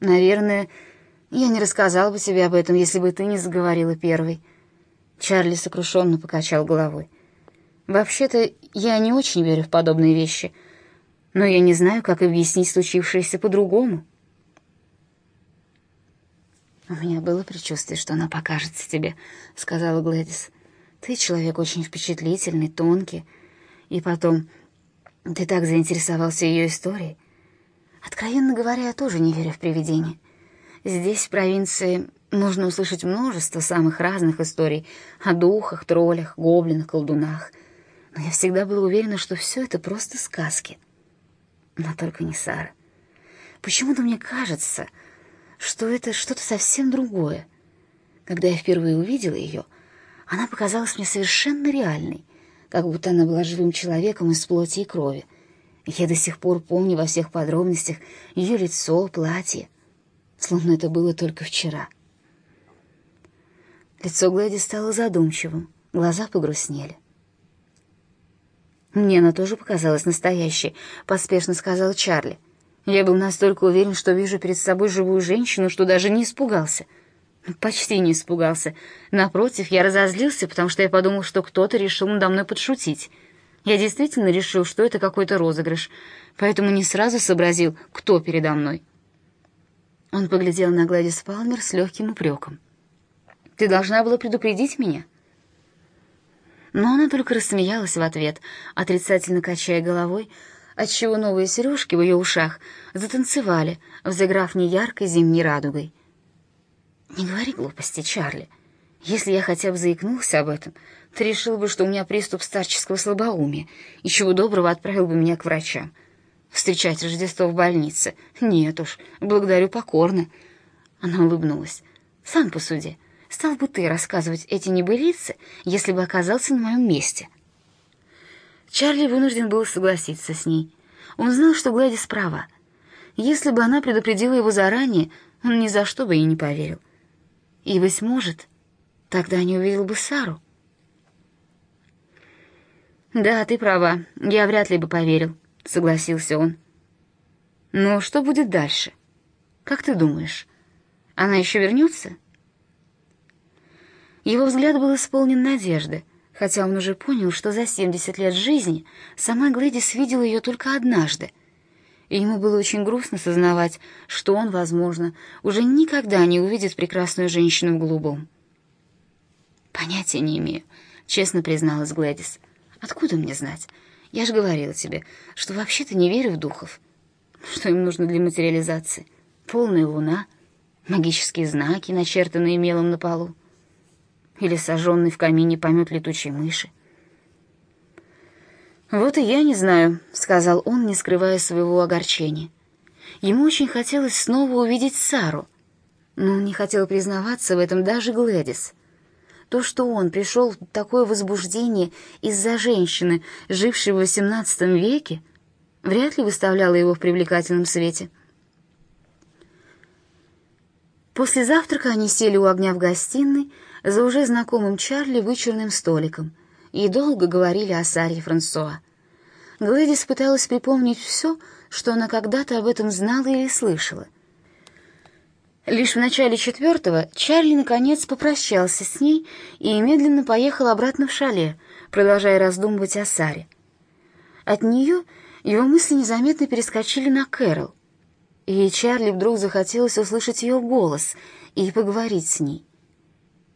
Наверное, я не рассказал бы тебе об этом, если бы ты не заговорила первой. Чарли сокрушенно покачал головой. Вообще-то, я не очень верю в подобные вещи, но я не знаю, как объяснить случившееся по-другому. «У меня было предчувствие, что она покажется тебе», — сказала Глэдис. «Ты человек очень впечатлительный, тонкий. И потом, ты так заинтересовался ее историей. Откровенно говоря, я тоже не верю в привидения. Здесь, в провинции, можно услышать множество самых разных историй о духах, троллях, гоблинах, колдунах. Но я всегда была уверена, что все это просто сказки. Но только не Сара. Почему-то мне кажется, что это что-то совсем другое. Когда я впервые увидела ее, она показалась мне совершенно реальной, как будто она была живым человеком из плоти и крови. Я до сих пор помню во всех подробностях ее лицо, платье, словно это было только вчера. Лицо Глэди стало задумчивым, глаза погрустнели. «Мне она тоже показалась настоящей», — поспешно сказал Чарли. Я был настолько уверен, что вижу перед собой живую женщину, что даже не испугался. Почти не испугался. Напротив, я разозлился, потому что я подумал, что кто-то решил надо мной подшутить. Я действительно решил, что это какой-то розыгрыш, поэтому не сразу сообразил, кто передо мной. Он поглядел на Гладис Палмер с легким упреком. «Ты должна была предупредить меня?» Но она только рассмеялась в ответ, отрицательно качая головой, отчего новые сережки в ее ушах затанцевали, взыграв неяркой зимней радугой. «Не говори глупости, Чарли. Если я хотя бы заикнулся об этом, ты решил бы, что у меня приступ старческого слабоумия, и чего доброго отправил бы меня к врачам. Встречать Рождество в больнице? Нет уж, благодарю покорно». Она улыбнулась. «Сам посуди. Стал бы ты рассказывать эти небылицы, если бы оказался на моем месте?» Чарли вынужден был согласиться с ней. Он знал, что Гладис права. Если бы она предупредила его заранее, он ни за что бы ей не поверил. И, быть может, тогда не увидел бы Сару. «Да, ты права, я вряд ли бы поверил», — согласился он. «Но что будет дальше? Как ты думаешь, она еще вернется?» Его взгляд был исполнен надежды — хотя он уже понял, что за 70 лет жизни сама Глэдис видела ее только однажды. И ему было очень грустно сознавать, что он, возможно, уже никогда не увидит прекрасную женщину в голубом. «Понятия не имею», — честно призналась Глэдис. «Откуда мне знать? Я же говорила тебе, что вообще-то не верю в духов. Что им нужно для материализации? Полная луна, магические знаки, начертанные мелом на полу или сожженный в камине помет летучей мыши. «Вот и я не знаю», — сказал он, не скрывая своего огорчения. Ему очень хотелось снова увидеть Сару, но он не хотел признаваться в этом даже Глэдис. То, что он пришел в такое возбуждение из-за женщины, жившей в XVIII веке, вряд ли выставляло его в привлекательном свете. После завтрака они сели у огня в гостиной, за уже знакомым Чарли вычурным столиком и долго говорили о Саре Франсуа. Глэдис пыталась припомнить все, что она когда-то об этом знала или слышала. Лишь в начале четвертого Чарли наконец попрощался с ней и медленно поехал обратно в шале, продолжая раздумывать о Саре. От нее его мысли незаметно перескочили на Кэрол, и Чарли вдруг захотелось услышать ее голос и поговорить с ней.